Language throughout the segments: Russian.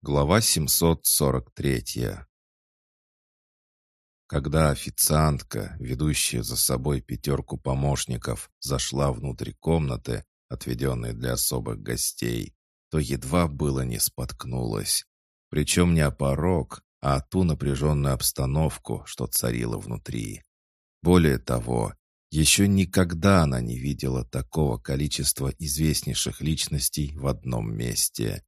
Глава 743 Когда официантка, ведущая за собой пятерку помощников, зашла внутрь комнаты, отведенной для особых гостей, то едва было не споткнулась. Причем не о порог, а о ту напряженную обстановку, что царила внутри. Более того, еще никогда она не видела такого количества известнейших личностей в одном месте.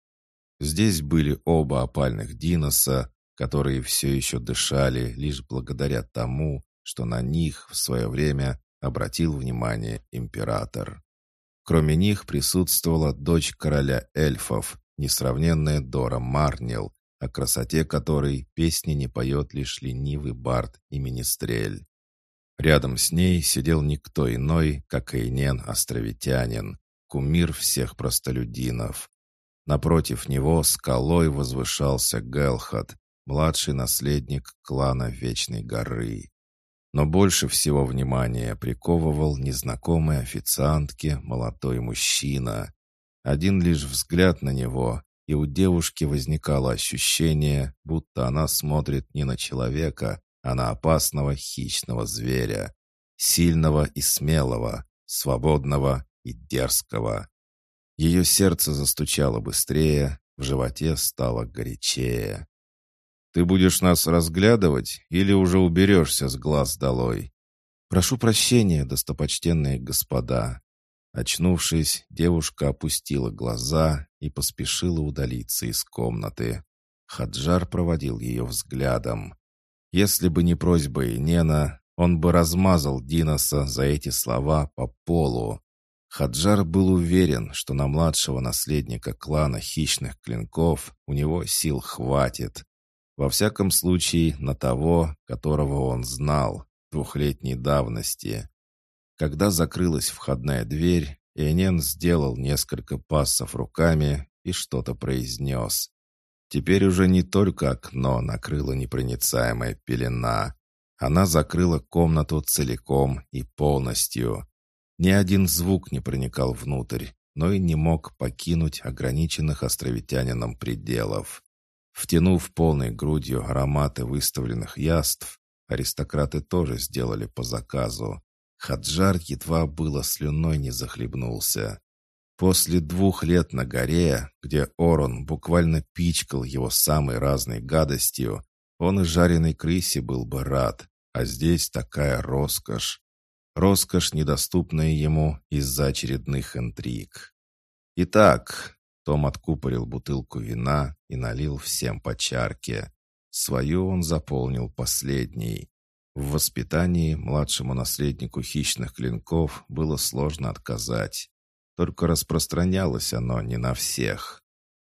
Здесь были оба опальных Диноса, которые все еще дышали лишь благодаря тому, что на них в свое время обратил внимание император. Кроме них присутствовала дочь короля эльфов, несравненная Дора Марнил, о красоте которой песни не поет лишь ленивый бард и министрель. Рядом с ней сидел никто иной, как Эйнен Островитянин, кумир всех простолюдинов. Напротив него скалой возвышался Гелхат, младший наследник клана Вечной горы. Но больше всего внимания приковывал незнакомый официантке молодой мужчина. Один лишь взгляд на него, и у девушки возникало ощущение, будто она смотрит не на человека, а на опасного хищного зверя, сильного и смелого, свободного и дерзкого. Ее сердце застучало быстрее, в животе стало горячее. «Ты будешь нас разглядывать или уже уберешься с глаз долой?» «Прошу прощения, достопочтенные господа». Очнувшись, девушка опустила глаза и поспешила удалиться из комнаты. Хаджар проводил ее взглядом. Если бы не просьба Инена, он бы размазал Диноса за эти слова по полу. Хаджар был уверен, что на младшего наследника клана хищных клинков у него сил хватит. Во всяком случае, на того, которого он знал, двухлетней давности. Когда закрылась входная дверь, Энен сделал несколько пассов руками и что-то произнес. Теперь уже не только окно накрыла непроницаемая пелена. Она закрыла комнату целиком и полностью. Ни один звук не проникал внутрь, но и не мог покинуть ограниченных островитянином пределов. Втянув полной грудью ароматы выставленных яств, аристократы тоже сделали по заказу. Хаджар едва было слюной не захлебнулся. После двух лет на горе, где Орон буквально пичкал его самой разной гадостью, он и жареной крысе был бы рад, а здесь такая роскошь. Роскошь, недоступная ему из-за очередных интриг. Итак, том откупорил бутылку вина и налил всем по чарке. Свою он заполнил последней. В воспитании младшему наследнику хищных клинков было сложно отказать. Только распространялось оно не на всех.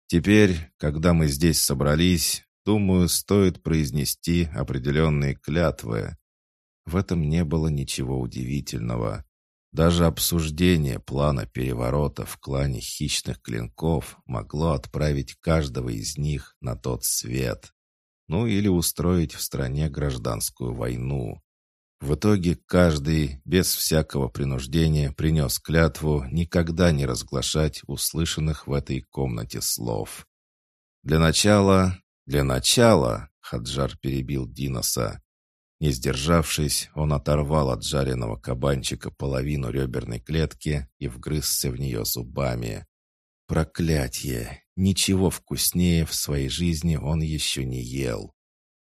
Теперь, когда мы здесь собрались, думаю, стоит произнести определенные клятвы. В этом не было ничего удивительного. Даже обсуждение плана переворота в клане хищных клинков могло отправить каждого из них на тот свет. Ну или устроить в стране гражданскую войну. В итоге каждый, без всякого принуждения, принес клятву никогда не разглашать услышанных в этой комнате слов. «Для начала, для начала», — Хаджар перебил Диноса, не сдержавшись, он оторвал от жареного кабанчика половину реберной клетки и вгрызся в нее зубами. Проклятье! Ничего вкуснее в своей жизни он еще не ел.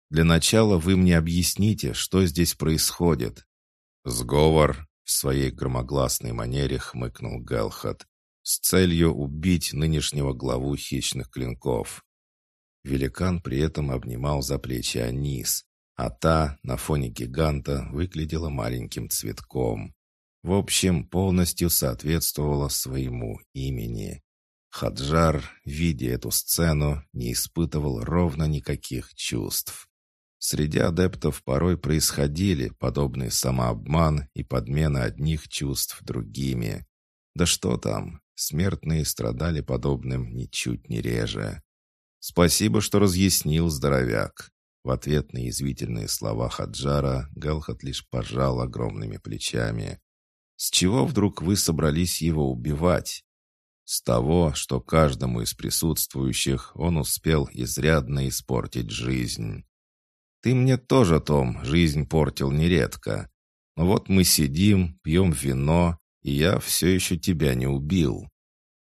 Для начала вы мне объясните, что здесь происходит. Сговор в своей громогласной манере хмыкнул Галхат с целью убить нынешнего главу хищных клинков. Великан при этом обнимал за плечи Анис, а та на фоне гиганта выглядела маленьким цветком. В общем, полностью соответствовала своему имени. Хаджар, видя эту сцену, не испытывал ровно никаких чувств. Среди адептов порой происходили подобный самообман и подмена одних чувств другими. Да что там, смертные страдали подобным ничуть не реже. «Спасибо, что разъяснил, здоровяк. В ответ на язвительные слова Хаджара Галхат лишь пожал огромными плечами. «С чего вдруг вы собрались его убивать?» С того, что каждому из присутствующих он успел изрядно испортить жизнь. Ты мне тоже, Том, жизнь портил нередко. Но вот мы сидим, пьем вино, и я все еще тебя не убил.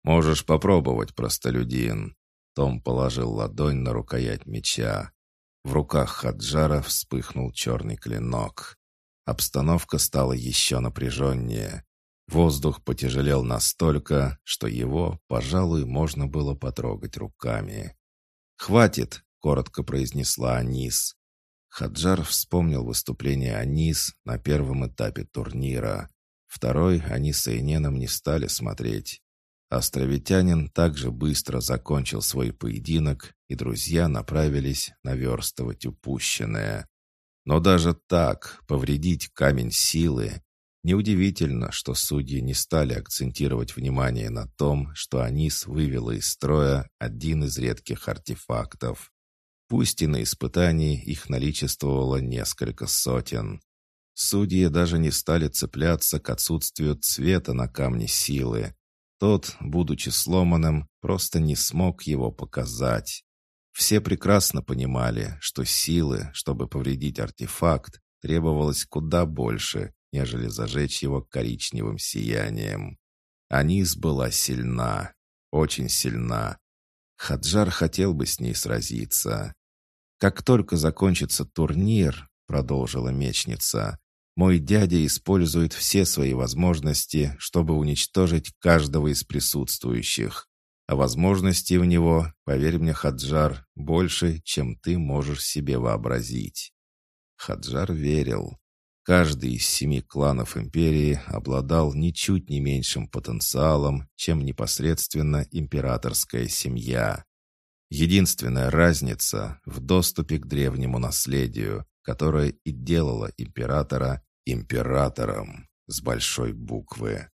Можешь попробовать, простолюдин. Том положил ладонь на рукоять меча. В руках Хаджара вспыхнул черный клинок. Обстановка стала еще напряженнее. Воздух потяжелел настолько, что его, пожалуй, можно было потрогать руками. «Хватит!» — коротко произнесла Анис. Хаджар вспомнил выступление Анис на первом этапе турнира. Второй они с Эйненом не стали смотреть. Островитянин также быстро закончил свой поединок, и друзья направились наверстывать упущенное. Но даже так повредить камень силы Неудивительно, что судьи не стали акцентировать внимание на том, что Анис вывела из строя один из редких артефактов. Пусть и на испытании их наличествовало несколько сотен. Судьи даже не стали цепляться к отсутствию цвета на камне силы. Тот, будучи сломанным, просто не смог его показать. Все прекрасно понимали, что силы, чтобы повредить артефакт, требовалось куда больше, нежели зажечь его коричневым сиянием. Анис была сильна, очень сильна. Хаджар хотел бы с ней сразиться. «Как только закончится турнир», — продолжила мечница, «мой дядя использует все свои возможности, чтобы уничтожить каждого из присутствующих. А возможностей у него, поверь мне, Хаджар, больше, чем ты можешь себе вообразить». Хаджар верил. Каждый из семи кланов империи обладал ничуть не меньшим потенциалом, чем непосредственно императорская семья. Единственная разница в доступе к древнему наследию, которое и делало императора императором с большой буквы.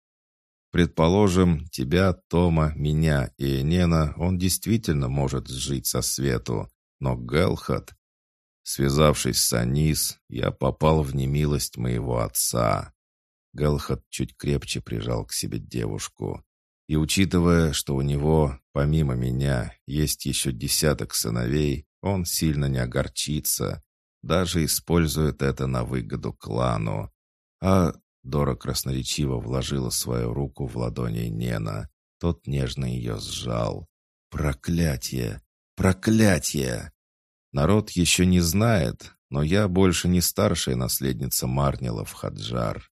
Предположим, тебя, Тома, меня и Энена он действительно может сжить со свету, но Гелхат Связавшись с Анис, я попал в немилость моего отца. Галхат чуть крепче прижал к себе девушку. И учитывая, что у него, помимо меня, есть еще десяток сыновей, он сильно не огорчится, даже использует это на выгоду клану. А Дора красноречиво вложила свою руку в ладони Нена. Тот нежно ее сжал. «Проклятие! Проклятие!» Народ еще не знает, но я больше не старшая наследница Марнилов Хаджар.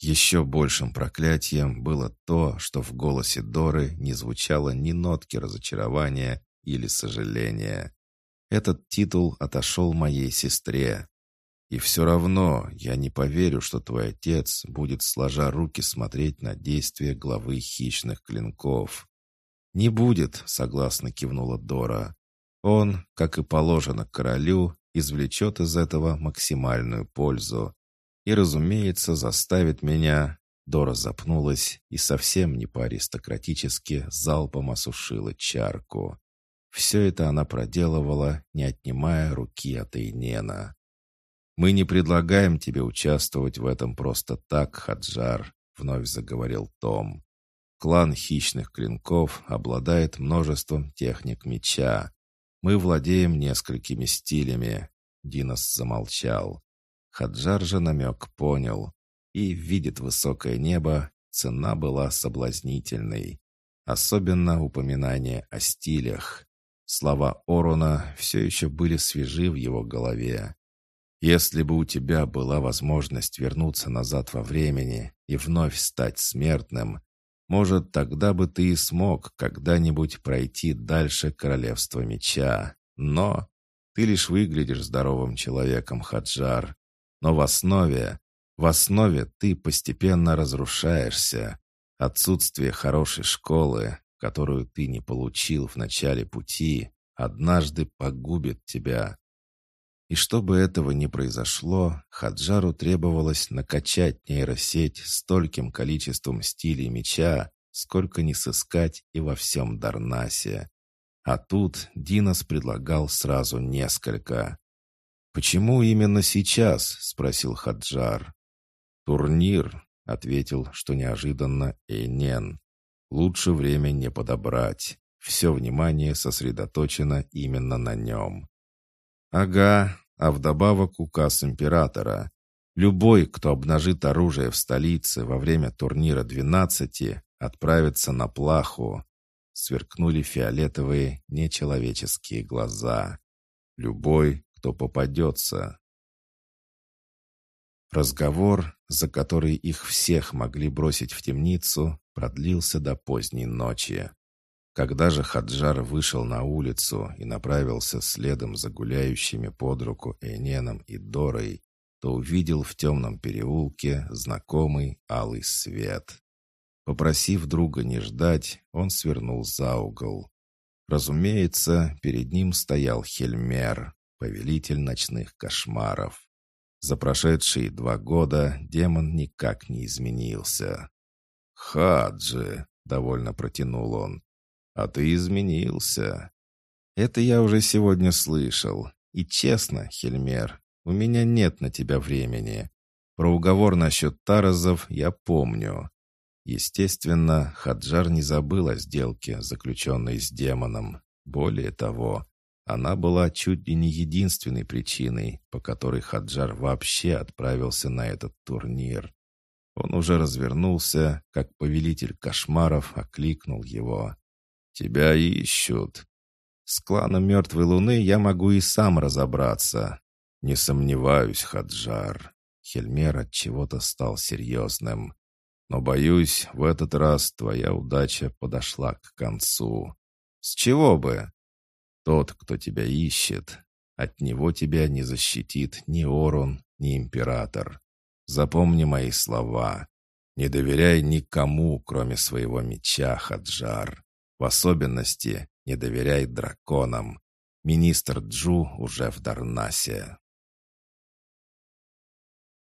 Еще большим проклятием было то, что в голосе Доры не звучало ни нотки разочарования или сожаления. Этот титул отошел моей сестре. И все равно я не поверю, что твой отец будет сложа руки смотреть на действия главы хищных клинков. «Не будет», — согласно кивнула Дора. Он, как и положено королю, извлечет из этого максимальную пользу. И, разумеется, заставит меня... Дора запнулась и совсем не по-аристократически залпом осушила чарку. Все это она проделывала, не отнимая руки от Эйнена. «Мы не предлагаем тебе участвовать в этом просто так, Хаджар», — вновь заговорил Том. «Клан хищных клинков обладает множеством техник меча, мы владеем несколькими стилями». Динос замолчал. Хаджар же намек понял. И видит высокое небо, цена была соблазнительной. Особенно упоминание о стилях. Слова Оруна все еще были свежи в его голове. «Если бы у тебя была возможность вернуться назад во времени и вновь стать смертным, может, тогда бы ты и смог когда-нибудь пройти дальше Королевства Меча. Но ты лишь выглядишь здоровым человеком, Хаджар. Но в основе, в основе ты постепенно разрушаешься. Отсутствие хорошей школы, которую ты не получил в начале пути, однажды погубит тебя. И чтобы этого не произошло, Хаджару требовалось накачать нейросеть стольким количеством стилей меча, сколько не сыскать и во всем Дарнасе. А тут Динос предлагал сразу несколько. «Почему именно сейчас?» — спросил Хаджар. «Турнир», — ответил, что неожиданно Эйнен. Лучше время не подобрать. Все внимание сосредоточено именно на нем. Ага, а вдобавок указ императора. Любой, кто обнажит оружие в столице во время турнира 12, отправится на плаху. Сверкнули фиолетовые, нечеловеческие глаза. Любой, кто попадется. Разговор, за который их всех могли бросить в темницу, продлился до поздней ночи. Когда же Хаджар вышел на улицу и направился следом за гуляющими под руку Эненом и Дорой, то увидел в темном переулке знакомый алый свет. Попросив друга не ждать, он свернул за угол. Разумеется, перед ним стоял Хельмер, повелитель ночных кошмаров. За прошедшие два года демон никак не изменился. «Хаджи!» — довольно протянул он. «А ты изменился!» «Это я уже сегодня слышал. И честно, Хельмер, у меня нет на тебя времени. Про уговор насчет Таразов я помню. Естественно, Хаджар не забыл о сделке, заключенной с демоном. Более того, она была чуть ли не единственной причиной, по которой Хаджар вообще отправился на этот турнир. Он уже развернулся, как повелитель кошмаров окликнул его. «Тебя ищут. С кланом Мертвой Луны я могу и сам разобраться. Не сомневаюсь, Хаджар». Хельмер от чего-то стал серьезным. «Но, боюсь, в этот раз твоя удача подошла к концу. С чего бы? Тот, кто тебя ищет, от него тебя не защитит ни Орун, ни Император. Запомни мои слова. Не доверяй никому, кроме своего меча, Хаджар. В особенности не доверяй драконам. Министр Джу уже в Дарнасе.